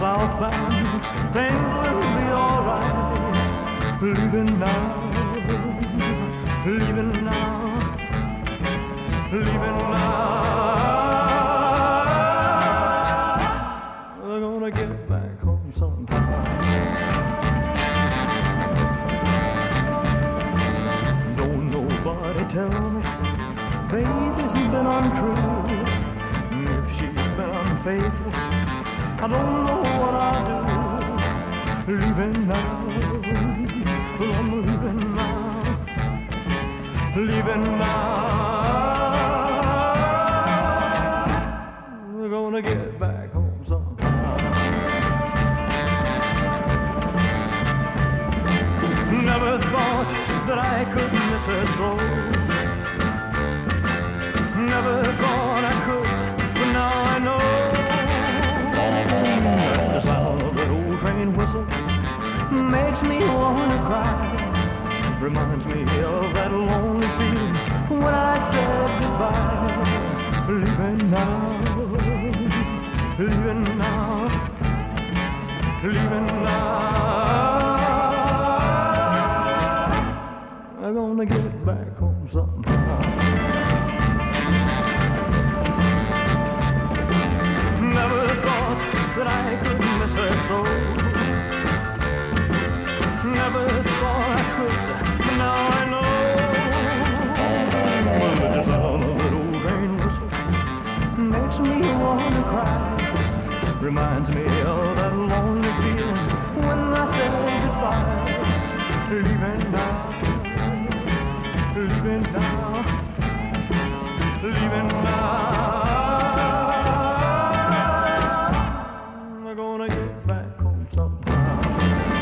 southbound. Things will be alright. Leaving now, leaving now, leaving now. We're gonna get back home sometime. Don't nobody tell me, baby's been untrue. If she's been unfaithful, I don't know what I'll do. Leaving now, I'm leaving now, leaving now. We're gonna get back home sometime. Never thought that I could miss her so. Makes me wanna cry. Reminds me of that lonely feeling when I said goodbye. Leaving now, leaving now, leaving now. I'm gonna get back home somehow. Never thought that I could miss her so. wanna cry. Reminds me of that lonely feeling when I said goodbye. Leaving now, leaving now, leaving now. I'm gonna get back home somehow.